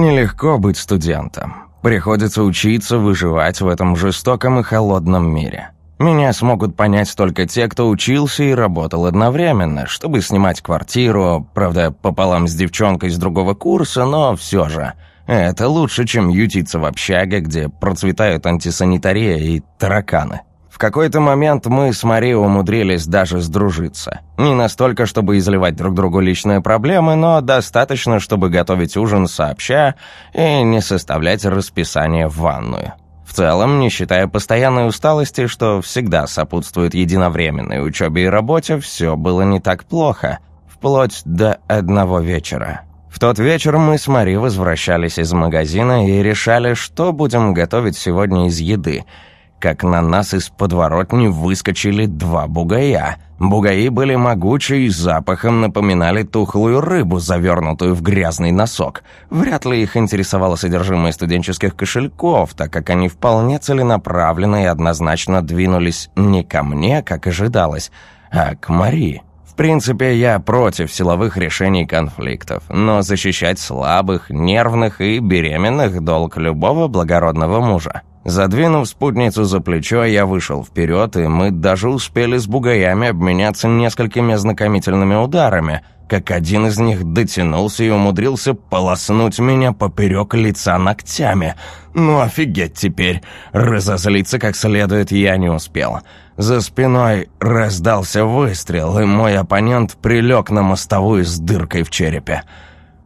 Нелегко быть студентом. Приходится учиться выживать в этом жестоком и холодном мире. Меня смогут понять только те, кто учился и работал одновременно, чтобы снимать квартиру, правда, пополам с девчонкой с другого курса, но все же. Это лучше, чем ютиться в общаге, где процветают антисанитария и тараканы. Какой-то момент мы с Мари умудрились даже сдружиться. Не настолько, чтобы изливать друг другу личные проблемы, но достаточно, чтобы готовить ужин сообща и не составлять расписание в ванную. В целом, не считая постоянной усталости, что всегда сопутствует единовременной учебе и работе, все было не так плохо, вплоть до одного вечера. В тот вечер мы с Мари возвращались из магазина и решали, что будем готовить сегодня из еды – как на нас из подворотни выскочили два бугая. Бугаи были могучие и запахом напоминали тухлую рыбу, завернутую в грязный носок. Вряд ли их интересовало содержимое студенческих кошельков, так как они вполне целенаправленно и однозначно двинулись не ко мне, как ожидалось, а к Мари. В принципе, я против силовых решений конфликтов, но защищать слабых, нервных и беременных – долг любого благородного мужа. Задвинув спутницу за плечо, я вышел вперед, и мы даже успели с бугаями обменяться несколькими знакомительными ударами, как один из них дотянулся и умудрился полоснуть меня поперек лица ногтями. Ну офигеть теперь, разозлиться как следует я не успел. За спиной раздался выстрел, и мой оппонент прилег на мостовую с дыркой в черепе.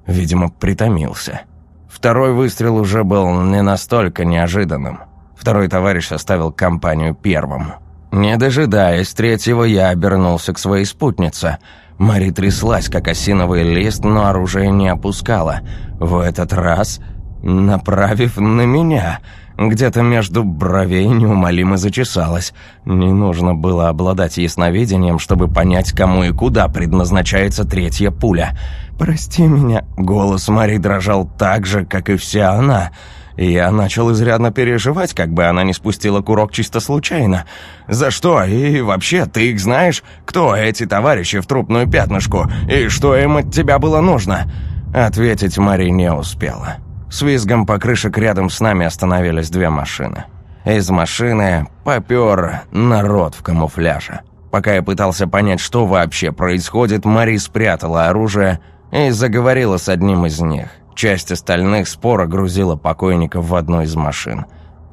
Видимо, притомился. Второй выстрел уже был не настолько неожиданным. Второй товарищ оставил компанию первым. Не дожидаясь третьего, я обернулся к своей спутнице. Мари тряслась, как осиновый лист, но оружие не опускала. В этот раз направив на меня – где-то между бровей неумолимо зачесалось. Не нужно было обладать ясновидением, чтобы понять, кому и куда предназначается третья пуля. «Прости меня». Голос Мари дрожал так же, как и вся она. Я начал изрядно переживать, как бы она не спустила курок чисто случайно. «За что? И вообще, ты их знаешь? Кто эти товарищи в трупную пятнышку? И что им от тебя было нужно?» Ответить Мари не успела. С визгом покрышек рядом с нами остановились две машины. Из машины попер народ в камуфляже. Пока я пытался понять, что вообще происходит, Мари спрятала оружие и заговорила с одним из них. Часть остальных спора грузила покойников в одну из машин.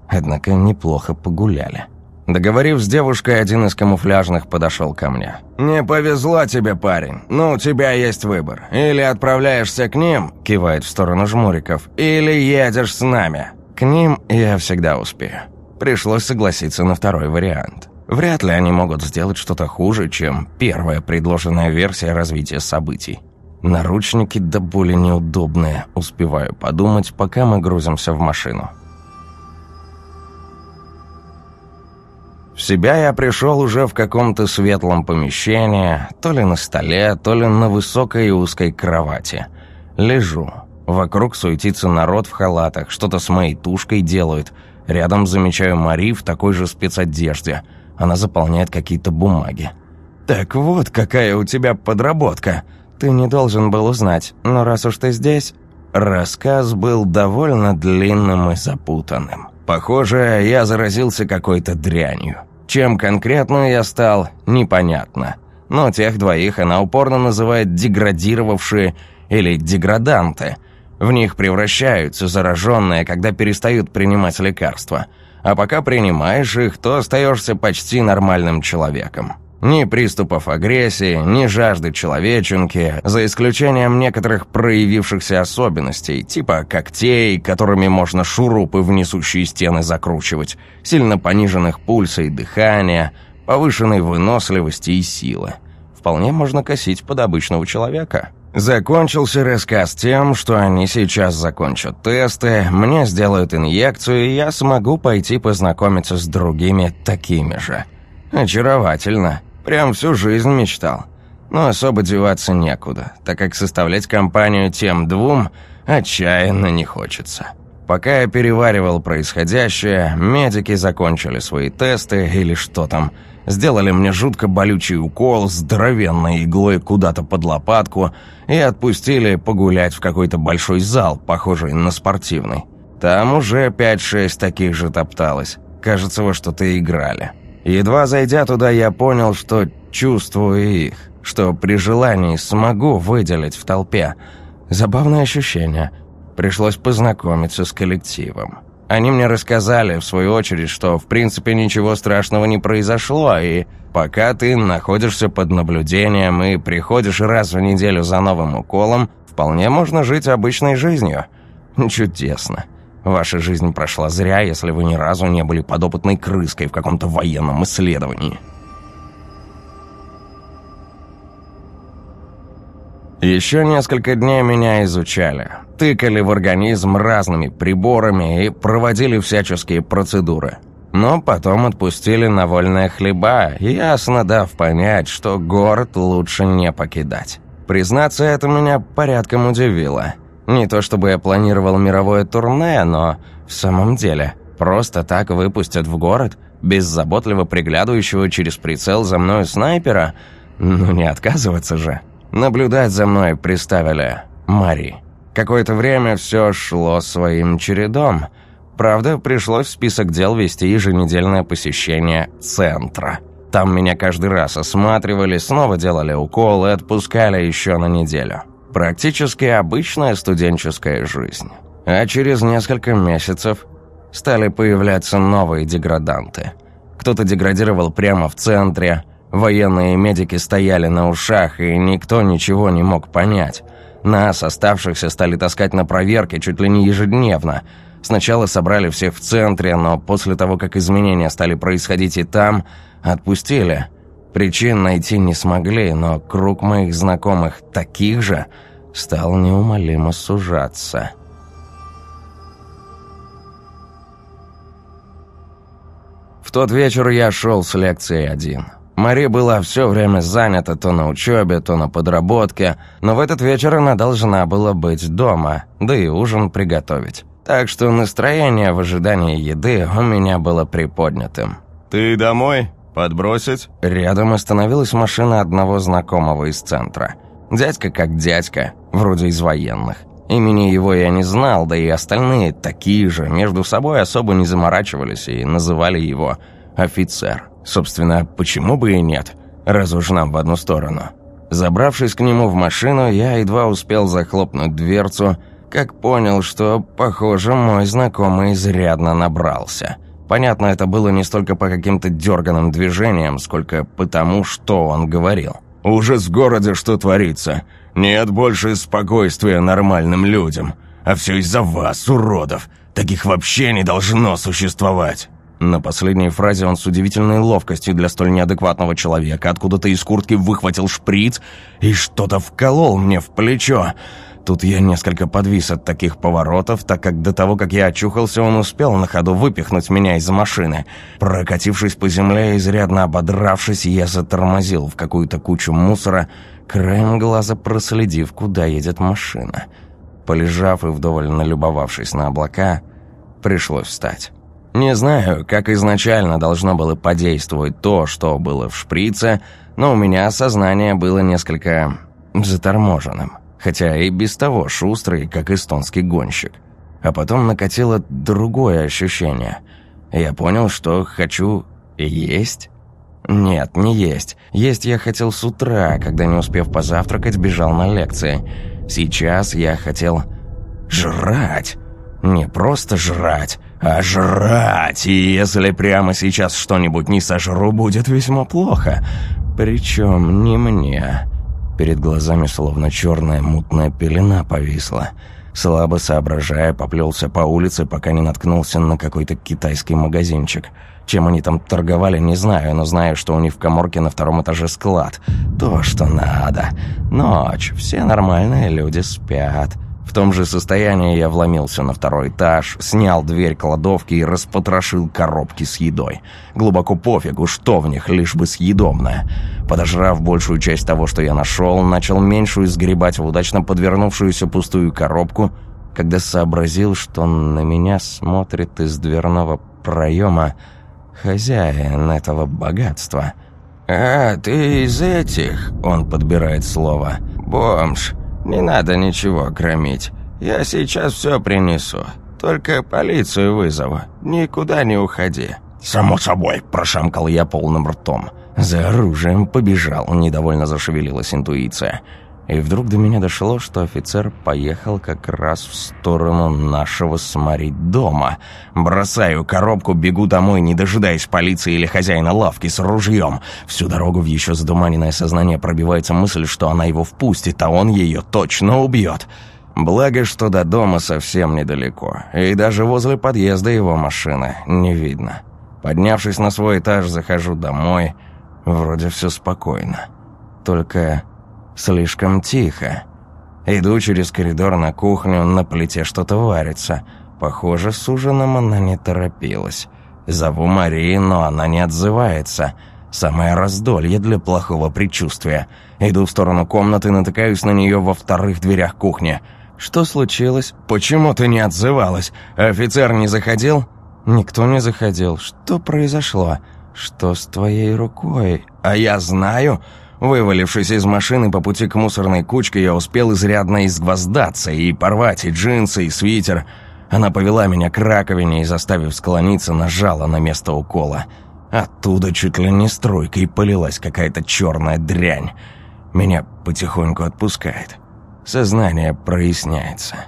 Однако неплохо погуляли. Договорив с девушкой, один из камуфляжных подошел ко мне. «Не повезло тебе, парень. Ну, у тебя есть выбор. Или отправляешься к ним», — кивает в сторону жмуриков, «или едешь с нами». К ним я всегда успею. Пришлось согласиться на второй вариант. Вряд ли они могут сделать что-то хуже, чем первая предложенная версия развития событий. Наручники до боли неудобные, успеваю подумать, пока мы грузимся в машину. В себя я пришел уже в каком-то светлом помещении, то ли на столе, то ли на высокой и узкой кровати. Лежу. Вокруг суетится народ в халатах, что-то с моей тушкой делают. Рядом замечаю Мари в такой же спецодежде. Она заполняет какие-то бумаги. «Так вот, какая у тебя подработка!» «Ты не должен был узнать, но раз уж ты здесь...» Рассказ был довольно длинным и запутанным. Похоже, я заразился какой-то дрянью. Чем конкретно я стал, непонятно. Но тех двоих она упорно называет деградировавшие или деграданты. В них превращаются зараженные, когда перестают принимать лекарства. А пока принимаешь их, то остаешься почти нормальным человеком. Ни приступов агрессии, ни жажды человеченки, за исключением некоторых проявившихся особенностей, типа когтей, которыми можно шурупы в несущие стены закручивать, сильно пониженных пульса и дыхания, повышенной выносливости и силы. Вполне можно косить под обычного человека. Закончился рассказ тем, что они сейчас закончат тесты, мне сделают инъекцию, и я смогу пойти познакомиться с другими такими же. Очаровательно. Прям всю жизнь мечтал. Но особо деваться некуда, так как составлять компанию тем двум отчаянно не хочется. Пока я переваривал происходящее, медики закончили свои тесты или что там. Сделали мне жутко болючий укол, здоровенной иглой куда-то под лопатку и отпустили погулять в какой-то большой зал, похожий на спортивный. Там уже 5-6 таких же топталось. Кажется, во что-то играли. Едва зайдя туда, я понял, что чувствую их, что при желании смогу выделить в толпе. Забавное ощущение – Пришлось познакомиться с коллективом. Они мне рассказали, в свою очередь, что в принципе ничего страшного не произошло, и пока ты находишься под наблюдением и приходишь раз в неделю за новым уколом, вполне можно жить обычной жизнью. Чудесно. Ваша жизнь прошла зря, если вы ни разу не были подопытной крыской в каком-то военном исследовании. Еще несколько дней меня изучали. Тыкали в организм разными приборами и проводили всяческие процедуры. Но потом отпустили на вольные хлеба, ясно дав понять, что город лучше не покидать. Признаться, это меня порядком удивило. Не то чтобы я планировал мировое турне, но в самом деле, просто так выпустят в город, без заботливо приглядывающего через прицел за мною снайпера? Ну не отказываться же. Наблюдать за мной приставили Мари. Какое-то время все шло своим чередом. Правда, пришлось в список дел вести еженедельное посещение центра. Там меня каждый раз осматривали, снова делали уколы и отпускали еще на неделю. Практически обычная студенческая жизнь. А через несколько месяцев стали появляться новые деграданты. Кто-то деградировал прямо в центре, Военные медики стояли на ушах, и никто ничего не мог понять. Нас, оставшихся, стали таскать на проверки чуть ли не ежедневно. Сначала собрали всех в центре, но после того, как изменения стали происходить и там, отпустили. Причин найти не смогли, но круг моих знакомых таких же стал неумолимо сужаться. В тот вечер я шел с лекцией один. Мари была все время занята то на учебе, то на подработке, но в этот вечер она должна была быть дома, да и ужин приготовить. Так что настроение в ожидании еды у меня было приподнятым. «Ты домой? Подбросить?» Рядом остановилась машина одного знакомого из центра. Дядька как дядька, вроде из военных. Имени его я не знал, да и остальные такие же, между собой особо не заморачивались и называли его «офицер». Собственно, почему бы и нет, раз уж нам в одну сторону. Забравшись к нему в машину, я едва успел захлопнуть дверцу, как понял, что, похоже, мой знакомый изрядно набрался. Понятно, это было не столько по каким-то дерганым движениям, сколько потому, что он говорил. «Ужас в городе, что творится. Нет больше спокойствия нормальным людям. А все из-за вас, уродов. Таких вообще не должно существовать». На последней фразе он с удивительной ловкостью для столь неадекватного человека откуда-то из куртки выхватил шприц и что-то вколол мне в плечо. Тут я несколько подвис от таких поворотов, так как до того, как я очухался, он успел на ходу выпихнуть меня из машины. Прокатившись по земле, изрядно ободравшись, я затормозил в какую-то кучу мусора, краем глаза проследив, куда едет машина. Полежав и вдоволь налюбовавшись на облака, пришлось встать. Не знаю, как изначально должно было подействовать то, что было в шприце, но у меня сознание было несколько заторможенным, хотя и без того шустрый, как эстонский гонщик. А потом накатило другое ощущение. Я понял, что хочу есть. Нет, не есть. Есть я хотел с утра, когда, не успев позавтракать, бежал на лекции. Сейчас я хотел жрать. Не просто жрать, а жрать. И если прямо сейчас что-нибудь не сожру, будет весьма плохо. Причем не мне. Перед глазами словно черная мутная пелена повисла. Слабо соображая, поплелся по улице, пока не наткнулся на какой-то китайский магазинчик. Чем они там торговали, не знаю, но знаю, что у них в коморке на втором этаже склад. То, что надо. Ночь, все нормальные люди спят. В том же состоянии я вломился на второй этаж, снял дверь кладовки и распотрошил коробки с едой. Глубоко пофигу, что в них, лишь бы съедобное. Подожрав большую часть того, что я нашел, начал меньшую сгребать в удачно подвернувшуюся пустую коробку когда сообразил, что на меня смотрит из дверного проема хозяин этого богатства. «А, ты из этих?» – он подбирает слово. «Бомж, не надо ничего громить. Я сейчас все принесу. Только полицию вызову. Никуда не уходи». «Само собой», – прошамкал я полным ртом. За оружием побежал, недовольно зашевелилась интуиция. И вдруг до меня дошло, что офицер поехал как раз в сторону нашего смотреть дома. Бросаю коробку, бегу домой, не дожидаясь полиции или хозяина лавки с ружьем. Всю дорогу в еще задуманенное сознание пробивается мысль, что она его впустит, а он ее точно убьет. Благо, что до дома совсем недалеко, и даже возле подъезда его машины не видно. Поднявшись на свой этаж, захожу домой. Вроде все спокойно. Только Слишком тихо. Иду через коридор на кухню, на плите что-то варится. Похоже, с ужином она не торопилась. Зову Марии, но она не отзывается. Самое раздолье для плохого предчувствия. Иду в сторону комнаты, натыкаюсь на нее во вторых дверях кухни. «Что случилось? Почему ты не отзывалась? Офицер не заходил?» «Никто не заходил. Что произошло? Что с твоей рукой?» «А я знаю. Вывалившись из машины по пути к мусорной кучке, я успел изрядно изгвоздаться и порвать и джинсы, и свитер. Она повела меня к раковине и, заставив склониться, нажала на место укола. Оттуда чуть ли не струйкой полилась какая-то черная дрянь. Меня потихоньку отпускает. Сознание проясняется.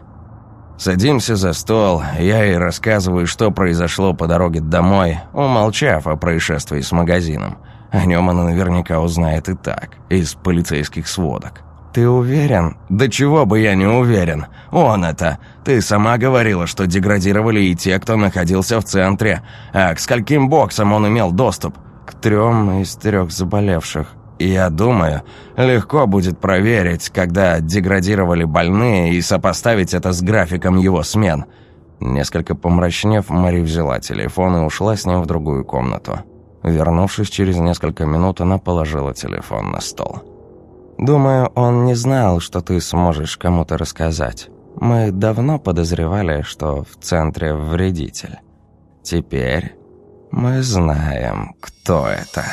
Садимся за стол, я ей рассказываю, что произошло по дороге домой, умолчав о происшествии с магазином. О нем она наверняка узнает и так, из полицейских сводок. «Ты уверен?» «Да чего бы я не уверен. Он это. Ты сама говорила, что деградировали и те, кто находился в центре. А к скольким боксам он имел доступ?» «К трем из трех заболевших. Я думаю, легко будет проверить, когда деградировали больные, и сопоставить это с графиком его смен». Несколько помрачнев, Мари взяла телефон и ушла с ним в другую комнату. Вернувшись через несколько минут, она положила телефон на стол. «Думаю, он не знал, что ты сможешь кому-то рассказать. Мы давно подозревали, что в центре вредитель. Теперь мы знаем, кто это».